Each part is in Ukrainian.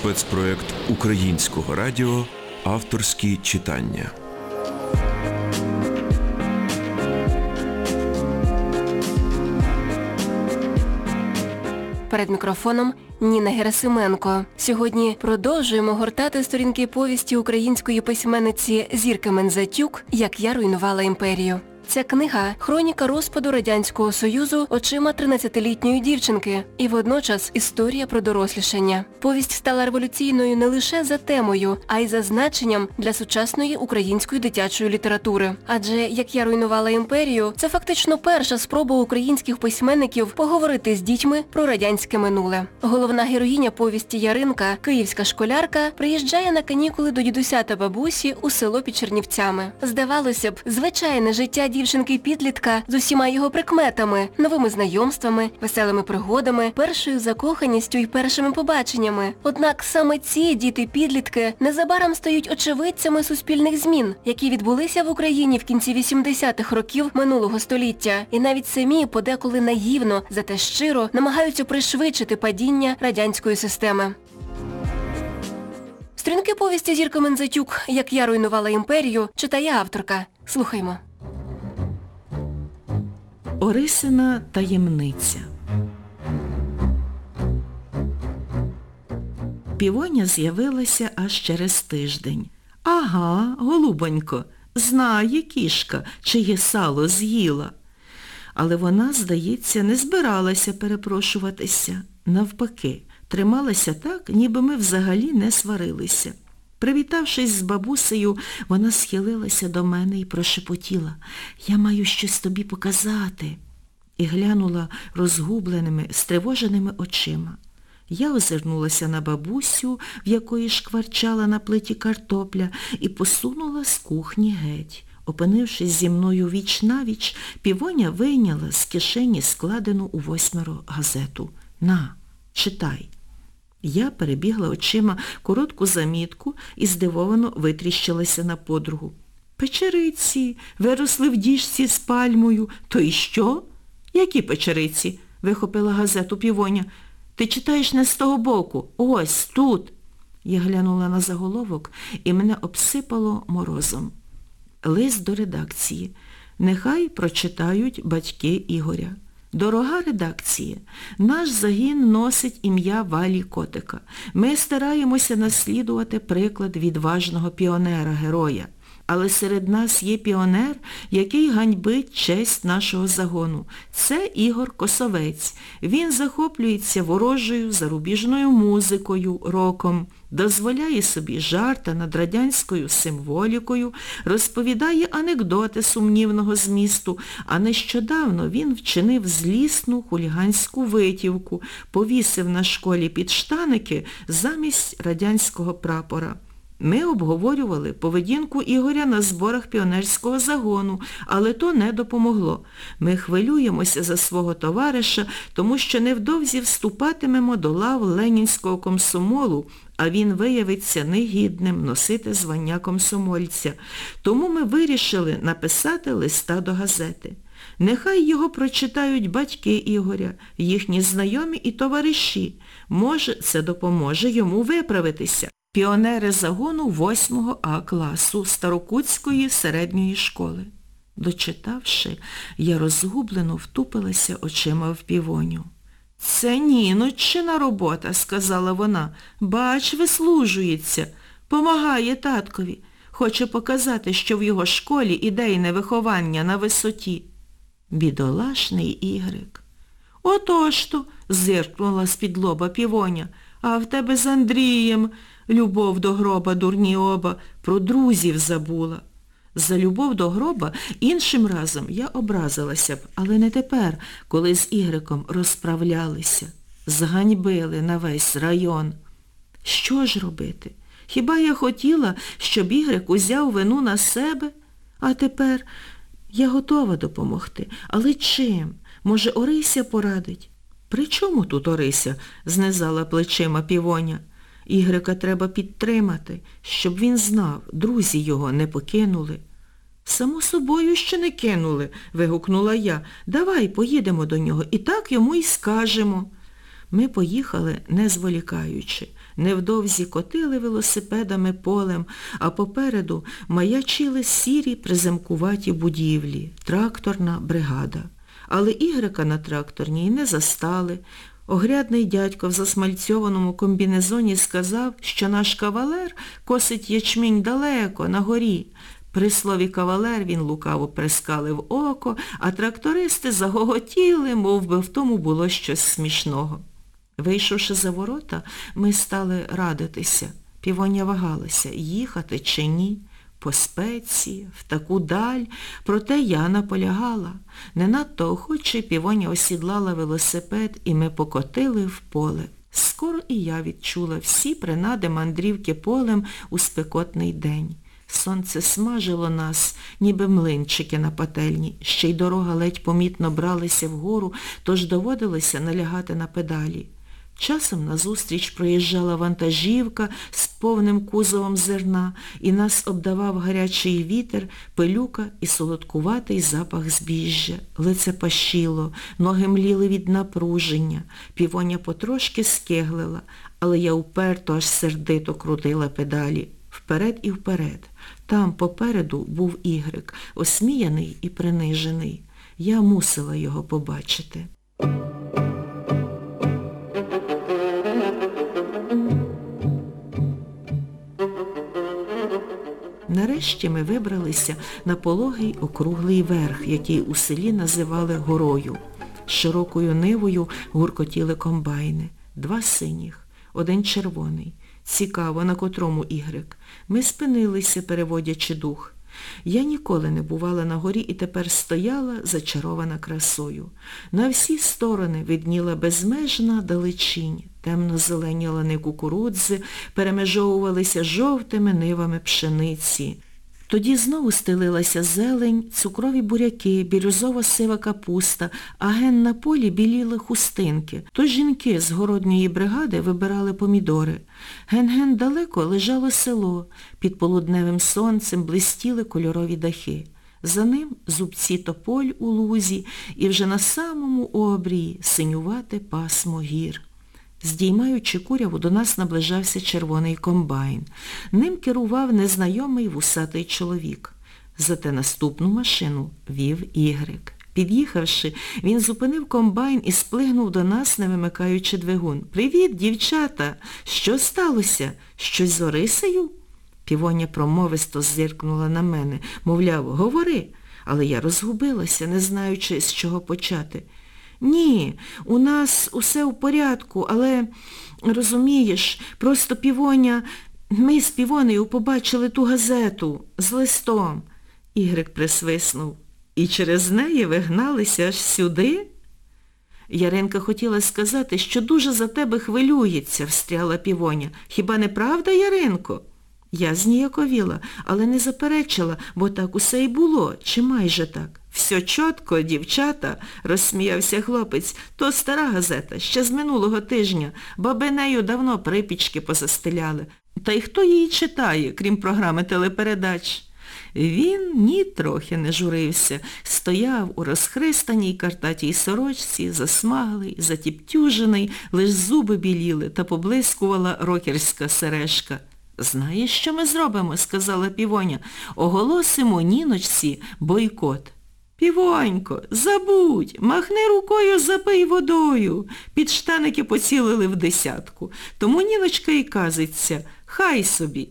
спецпроект Українського радіо Авторські читання. Перед мікрофоном Ніна Герасименко. Сьогодні продовжуємо гортати сторінки повісті української письменниці Зірки Мензатюк «Як я руйнувала імперію». Ця книга хроніка розпаду Радянського Союзу очима 13-літньої дівчинки і водночас історія про дорослішання. Повість стала революційною не лише за темою, а й за значенням для сучасної української дитячої літератури. Адже як я руйнувала імперію, це фактично перша спроба українських письменників поговорити з дітьми про радянське минуле. Головна героїня повісті Яринка, київська школярка, приїжджає на канікули до дідуся та бабусі у село під Чернівцями. Здавалося б, звичайне життя дівчинки-підлітка з усіма його прикметами, новими знайомствами, веселими пригодами, першою закоханістю і першими побаченнями. Однак саме ці діти-підлітки незабаром стають очевидцями суспільних змін, які відбулися в Україні в кінці 80-х років минулого століття. І навіть самі подеколи наївно, зате щиро намагаються пришвидшити падіння радянської системи. Сторінки повісті Зірка Мензатюк «Як я руйнувала імперію» читає авторка. Слухаймо. Орисина таємниця. Півоня з'явилася аж через тиждень. Ага, голубонько, знає кішка, чиє сало з'їла. Але вона, здається, не збиралася перепрошуватися. Навпаки, трималася так, ніби ми взагалі не сварилися. Привітавшись з бабусею, вона схилилася до мене і прошепотіла «Я маю щось тобі показати» і глянула розгубленими, стривоженими очима. Я озирнулася на бабусю, в якої шкварчала на плиті картопля, і посунула з кухні геть. Опинившись зі мною віч-навіч, півоня вийняла з кишені складену у восьмеро газету. На, читай. Я перебігла очима коротку замітку і здивовано витріщилася на подругу. Печериці виросли в діжці з пальмою. То й що? Які печериці? вихопила газету півоня. Ти читаєш не з того боку. Ось тут. Я глянула на заголовок і мене обсипало морозом. Лист до редакції. Нехай прочитають батьки Ігоря. Дорога редакція, наш загін носить ім'я Валі Котика. Ми стараємося наслідувати приклад відважного піонера-героя. Але серед нас є піонер, який ганьбить честь нашого загону. Це Ігор Косовець. Він захоплюється ворожою зарубіжною музикою, роком, дозволяє собі жарти над радянською символікою, розповідає анекдоти сумнівного змісту, а нещодавно він вчинив злісну хуліганську витівку, повісив на школі підштаники замість радянського прапора. Ми обговорювали поведінку Ігоря на зборах піонерського загону, але то не допомогло. Ми хвилюємося за свого товариша, тому що невдовзі вступатимемо до лав Ленінського комсомолу, а він виявиться негідним носити звання комсомольця. Тому ми вирішили написати листа до газети. Нехай його прочитають батьки Ігоря, їхні знайомі і товариші. Може, це допоможе йому виправитися. Піонери загону 8 А класу Старокутської середньої школи. Дочитавши, я розгублено втупилася очима в півоню. Це Ніноччина робота, сказала вона. Бач, вислужується, помагає таткові. Хоче показати, що в його школі ідейне виховання на висоті. Бідолашний Ігрик. Отож то, зиркнула з-під лоба півоня, а в тебе з Андрієм любов до гроба, дурні оба, про друзів забула. За любов до гроба іншим разом я образилася б, але не тепер, коли з Ігриком розправлялися. Зганьбили на весь район. Що ж робити? Хіба я хотіла, щоб Ігрик узяв вину на себе? А тепер я готова допомогти. Але чим? Може, Орися порадить? При чому тут Орися? знизала плечима півоня. Ігрика треба підтримати, щоб він знав, друзі його не покинули. Само собою ще не кинули, вигукнула я. Давай поїдемо до нього і так йому й скажемо. Ми поїхали, не зволікаючи. Невдовзі котили велосипедами полем, а попереду маячили сірі приземкуваті будівлі, тракторна бригада. Але Ігрика на тракторній не застали. Огрядний дядько в засмальцьованому комбінезоні сказав, що наш кавалер косить ячмінь далеко, на горі. При слові кавалер він лукаво прискалив око, а трактористи загоготіли, мов би в тому було щось смішного. Вийшовши за ворота, ми стали радитися. Півоня вагалася, їхати чи ні. По спеці, в таку даль, проте я наполягала. Не надто охоче півоня осідлала велосипед, і ми покотили в поле. Скоро і я відчула всі принади мандрівки полем у спекотний день. Сонце смажило нас, ніби млинчики на пательні, ще й дорога ледь помітно бралася вгору, тож доводилося налягати на педалі. Часом назустріч проїжджала вантажівка з повним кузовом зерна, і нас обдавав гарячий вітер, пилюка і солодкуватий запах збіжжя. Лице пащило, ноги мліли від напруження. Півоня потрошки скеглила, але я уперто аж сердито крутила педалі. Вперед і вперед. Там попереду був Ігрик, осміяний і принижений. Я мусила його побачити. Нарешті ми вибралися на пологий округлий верх, який у селі називали горою. Широкою нивою гуркотіли комбайни. Два синіх, один червоний. Цікаво, на котрому ігрик. Ми спинилися, переводячи дух. Я ніколи не бувала на горі і тепер стояла, зачарована красою. На всі сторони видніла безмежна далечінь, темно-зелені лани кукурудзи перемежовувалися жовтими нивами пшениці. Тоді знову стелилася зелень, цукрові буряки, бірюзово-сива капуста, а ген на полі біліли хустинки. То жінки з городньої бригади вибирали помідори. Ген-ген далеко лежало село. Під полудневим сонцем блистіли кольорові дахи. За ним зубці тополь у лузі і вже на самому обрії синювате пасмо гір. Здіймаючи куряву, до нас наближався червоний комбайн. Ним керував незнайомий вусатий чоловік. Зате наступну машину вів Ігрик. Під'їхавши, він зупинив комбайн і сплигнув до нас, не вимикаючи двигун. «Привіт, дівчата! Що сталося? Щось з Орисею?» Півоня промовисто зиркнула на мене. Мовляв, говори. Але я розгубилася, не знаючи, з чого почати. Ні, у нас усе в порядку, але, розумієш, просто півоня, ми з півонею побачили ту газету з листом. Ігрик присвиснув. І через неї ви гналися аж сюди? Яринка хотіла сказати, що дуже за тебе хвилюється, встряла півоня. Хіба не правда, Яринко? Я зніяковіла, але не заперечила, бо так усе й було, чи майже так. Все чітко, дівчата, розсміявся хлопець, то стара газета, ще з минулого тижня, баби нею давно припічки позастеляли. Та й хто її читає, крім програми телепередач? Він ні трохи не журився, стояв у розхристаній картатій сорочці, засмаглий, затіптюжений, лиш зуби біліли та поблискувала рокерська сережка. Знаєш, що ми зробимо, сказала півоня. Оголосимо ніночці бойкот. Півонько, забудь, махни рукою, запий водою. Під штаники поцілили в десятку. Тому ніночка і казиться, хай собі.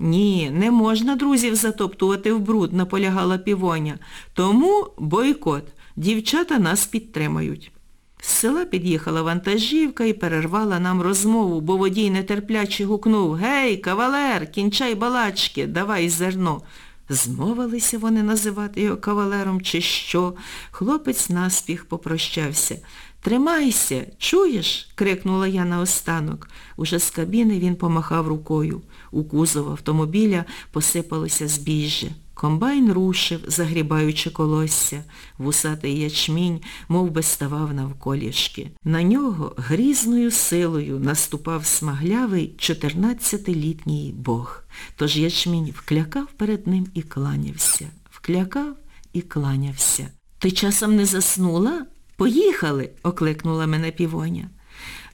Ні, не можна друзів затоптувати в бруд, наполягала півоня. Тому бойкот. Дівчата нас підтримають. З села під'їхала вантажівка і перервала нам розмову, бо водій нетерпляче гукнув Гей, кавалер, кінчай балачки, давай зерно. Змовилися вони називати його кавалером чи що. Хлопець наспіх попрощався. Тримайся, чуєш? крикнула я наостанок. Уже з кабіни він помахав рукою. У кузов автомобіля посипалося збіжжя. Комбайн рушив, загрібаючи колосся. Вусатий ячмінь мов би, ставав навколішки. На нього грізною силою наступав смаглявий 14-літній бог. Тож ячмінь вклякав перед ним і кланявся. Вклякав і кланявся. Ти часом не заснула? Поїхали, окликнула мене півоня.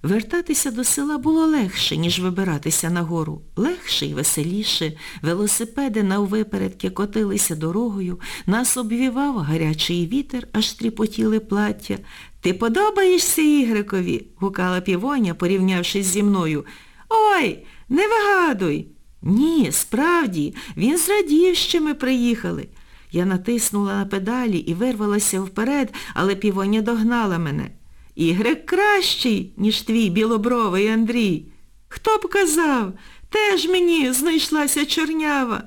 Вертатися до села було легше, ніж вибиратися на гору. Легше і веселіше. Велосипеди наввипередки котилися дорогою, нас обвівав гарячий вітер, аж тріпотіли плаття. Ти подобаєшся Ігрикові? гукала півоня, порівнявшись зі мною. Ой, не вигадуй. Ні, справді, він зрадів, що ми приїхали. Я натиснула на педалі і вирвалася вперед, але півоня догнала мене. Ігрек кращий, ніж твій білобровий Андрій. Хто б казав, теж мені знайшлася чорнява.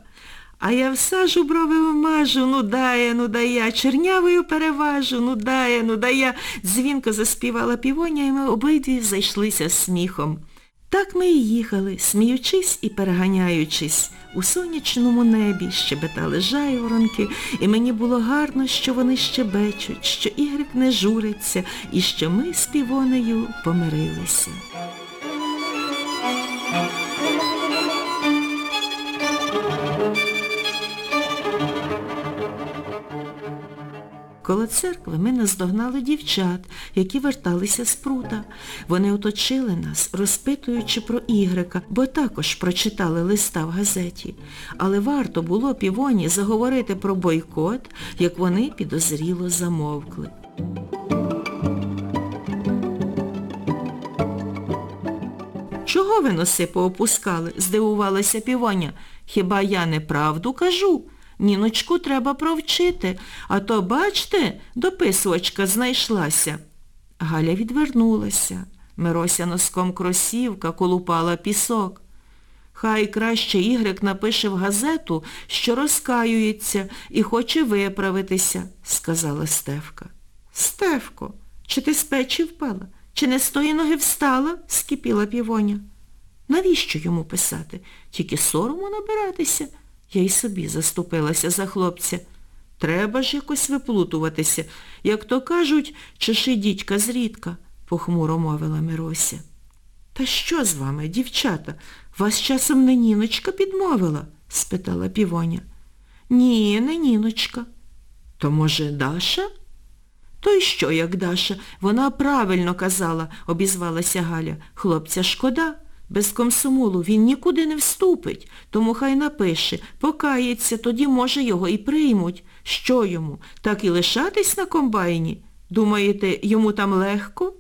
А я всажу брови вмажу, ну дає, ну дая, чернявою переважу, ну дає, ну дая. Дзвінко заспівала півоня, і ми обидві зайшлися сміхом. Так ми і їхали, сміючись і переганяючись. У сонячному небі щебетали жайворонки, і мені було гарно, що вони щебечуть, що Ігрик не журиться, і що ми з півонею помирилися. Коло церкви ми наздогнали дівчат, які верталися з прута. Вони оточили нас, розпитуючи про Ігрика, бо також прочитали листа в газеті. Але варто було півоні заговорити про бойкот, як вони підозріло замовкли. Чого ви носи поопускали? здивувалася півоня. Хіба я неправду кажу? Ніночку треба провчити, а то, бачте, дописувачка знайшлася. Галя відвернулася. Мирося носком кросівка колупала пісок. Хай краще Ігрик напише в газету, що розкаюється і хоче виправитися, сказала Стевка. Стевко, чи ти з печі впала? Чи не з тої ноги встала? скипіла півоня. Навіщо йому писати? Тільки сорому набиратися. Я й собі заступилася за хлопця. Треба ж якось виплутуватися. Як то кажуть, чеши дідька зрідка, похмуро мовила Мирося. Та що з вами, дівчата? Вас часом не Ніночка підмовила? спитала півоня. Ні, не Ніночка. То, може, Даша? То й що, як Даша? Вона правильно казала, обізвалася Галя. Хлопця шкода. Без комсомолу він нікуди не вступить, тому хай напише, покається, тоді, може, його і приймуть. Що йому, так і лишатись на комбайні? Думаєте, йому там легко?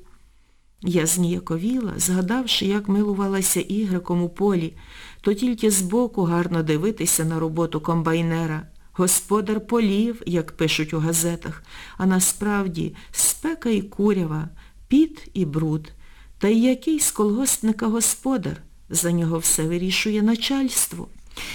Я зніяковіла, згадавши, як милувалася Ігриком у полі, то тільки збоку гарно дивитися на роботу комбайнера. Господар полів, як пишуть у газетах, а насправді спека і курява, піт і бруд. Та й який з колгоспника господар? За нього все вирішує начальство.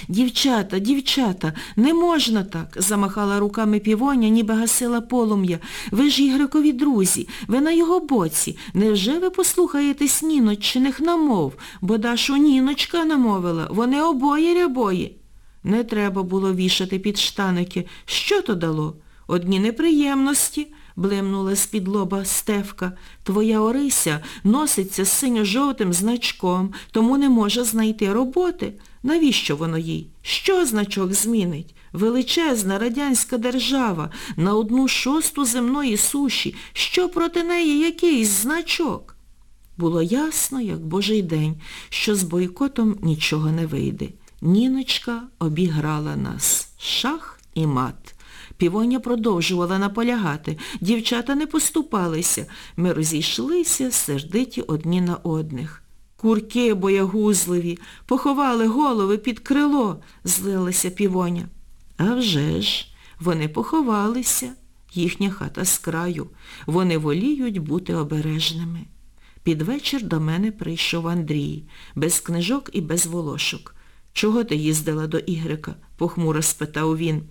Дівчата, дівчата, не можна так, замахала руками півоня, ніби гасила полум'я. Ви ж Ігрикові друзі, ви на його боці. Невже ви послухаєтесь Ніноччиних намов? Бо Дашу Ніночка намовила, вони обоє рябої. Не треба було вішати під штаники. Що то дало? Одні неприємності, блимнула з-під лоба Стевка. Твоя Орися носиться з синьо-жовтим значком, тому не може знайти роботи. Навіщо воно їй? Що значок змінить? Величезна радянська держава на одну шосту земної суші. Що проти неї якийсь значок? Було ясно, як божий день, що з бойкотом нічого не вийде. Ніночка обіграла нас. Шах і мат. Півоня продовжувала наполягати. Дівчата не поступалися. Ми розійшлися, сердиті одні на одних. Курки боягузливі, поховали голови під крило, злилася півоня. А вже ж, вони поховалися. Їхня хата з краю. Вони воліють бути обережними. Під вечір до мене прийшов Андрій, без книжок і без волошок. Чого ти їздила до Ігрика? похмуро спитав він.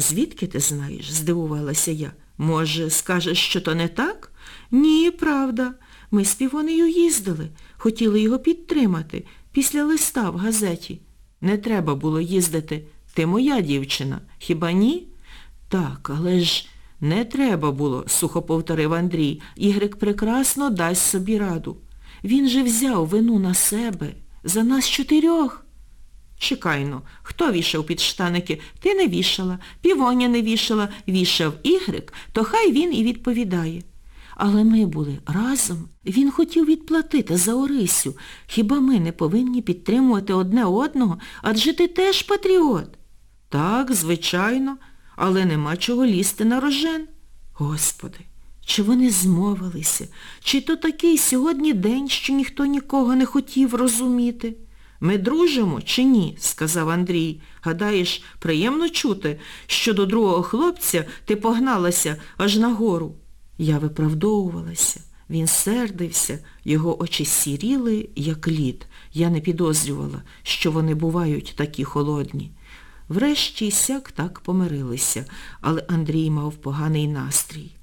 Звідки ти знаєш? здивувалася я. Може, скажеш, що то не так? Ні, правда. Ми з Півонею їздили. Хотіли його підтримати. Після листа в газеті. Не треба було їздити. Ти моя дівчина. Хіба ні? Так, але ж не треба було, сухо повторив Андрій. Ігрик прекрасно дасть собі раду. Він же взяв вину на себе. За нас чотирьох. Чекайно, хто вішав під штаники? Ти не вішала, півоня не вішала, вішав Ігрик, то хай він і відповідає. Але ми були разом. Він хотів відплатити за Орисю. Хіба ми не повинні підтримувати одне одного? Адже ти теж патріот. Так, звичайно, але нема чого лізти на рожен. Господи, чи вони змовилися? Чи то такий сьогодні день, що ніхто нікого не хотів розуміти? Ми дружимо чи ні? сказав Андрій. Гадаєш, приємно чути, що до другого хлопця ти погналася аж нагору. Я виправдовувалася. Він сердився, його очі сіріли, як лід. Я не підозрювала, що вони бувають такі холодні. Врешті сяк так помирилися, але Андрій мав поганий настрій.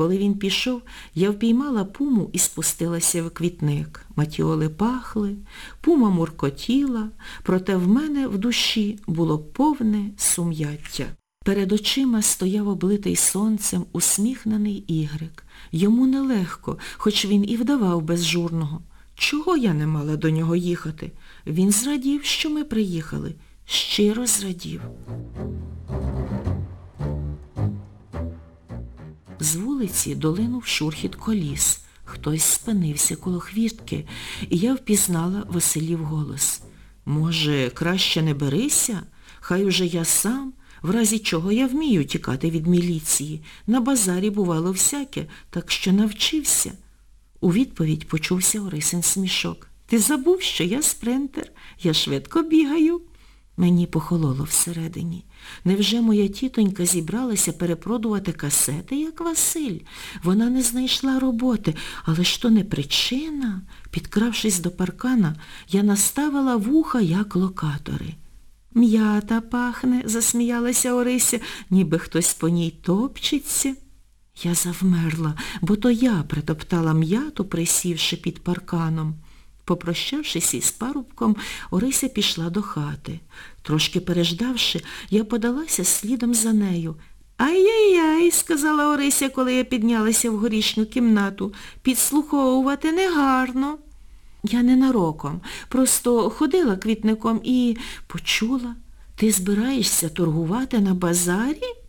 Коли він пішов, я впіймала пуму і спустилася в квітник. Матіоли пахли, пума муркотіла, проте в мене в душі було повне сум'яття. Перед очима стояв облитий сонцем усміхнений Ігрик. Йому нелегко, хоч він і вдавав безжурного. Чого я не мала до нього їхати? Він зрадів, що ми приїхали. Щиро зрадів. З вулиці долинув шурхіт коліс. Хтось спинився коло хвіртки, і я впізнала Василів голос. Може, краще не берися? Хай уже я сам, в разі чого я вмію тікати від міліції. На базарі бувало всяке, так що навчився. У відповідь почувся Орисин смішок. Ти забув, що я спринтер, я швидко бігаю. Мені похололо всередині. Невже моя тітонька зібралася перепродувати касети, як Василь? Вона не знайшла роботи, але ж то не причина. Підкравшись до паркана, я наставила вуха, як локатори. М'ята пахне, засміялася Орися, ніби хтось по ній топчеться. Я завмерла, бо то я притоптала м'яту, присівши під парканом. Попрощавшись із парубком, Орися пішла до хати. Трошки переждавши, я подалася слідом за нею. Ай-яй-яй, сказала Орися, коли я піднялася в горішню кімнату. Підслуховувати негарно. Я ненароком, просто ходила квітником і почула. Ти збираєшся торгувати на базарі?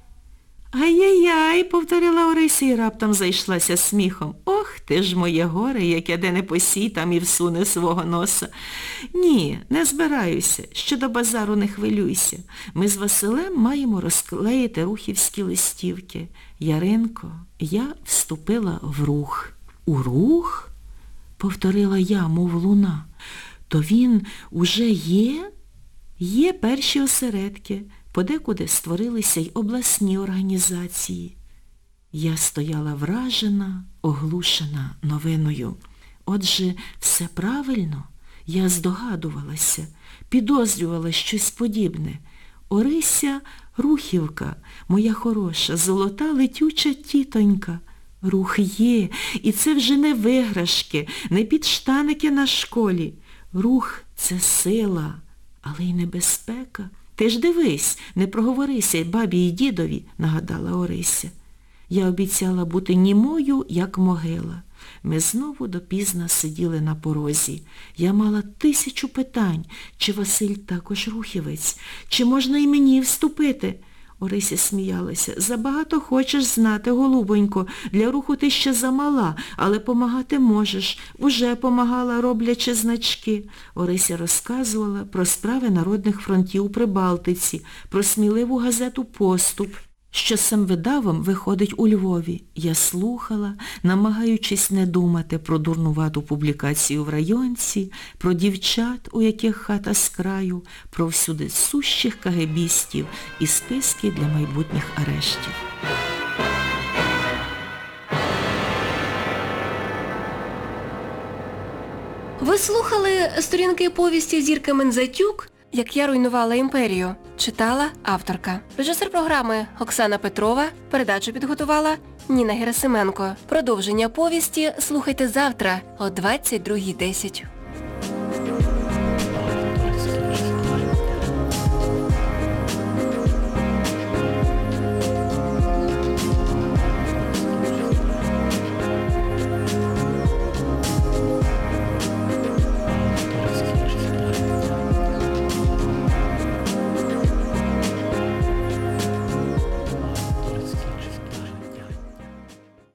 Ай-яй-яй, повторила Орися і раптом зайшлася сміхом. Ох, ти ж моє горе, яке де не посій, там і всуне свого носа. Ні, не збираюся. Щодо базару не хвилюйся. Ми з Василем маємо розклеїти рухівські листівки. Яринко, я вступила в рух. У рух? Повторила я, мов луна. То він уже є? Є перші осередки. Подекуди створилися й обласні організації. Я стояла вражена, оглушена новиною. Отже, все правильно. Я здогадувалася, підозрювала щось подібне. Орися Рухівка, моя хороша, золота летюча тітонька. Рух є, і це вже не виграшки, не підштаники на школі. Рух це сила, але й небезпека. Ти ж дивись, не проговорися бабі і дідові, нагадала Орися. Я обіцяла бути німою, як могила. Ми знову допізно сиділи на порозі. Я мала тисячу питань, чи Василь також рухівець, чи можна і мені вступити. Орися сміялася. Забагато хочеш знати, голубонько. Для руху ти ще замала, але помагати можеш. Уже помагала, роблячи значки. Орися розказувала про справи народних фронтів у Прибалтиці, про сміливу газету Поступ, що самвидавом виходить у Львові. Я слухала, намагаючись не думати про дурнувату публікацію в районці, про дівчат, у яких хата з краю, про всюди сущих кагебістів і списки для майбутніх арештів. Ви слухали сторінки повісті Зірка Мензатюк, як я руйнувала імперію. Читала авторка. Режисер програми Оксана Петрова. Передачу підготувала Ніна Герасименко. Продовження повісті слухайте завтра о 22.10.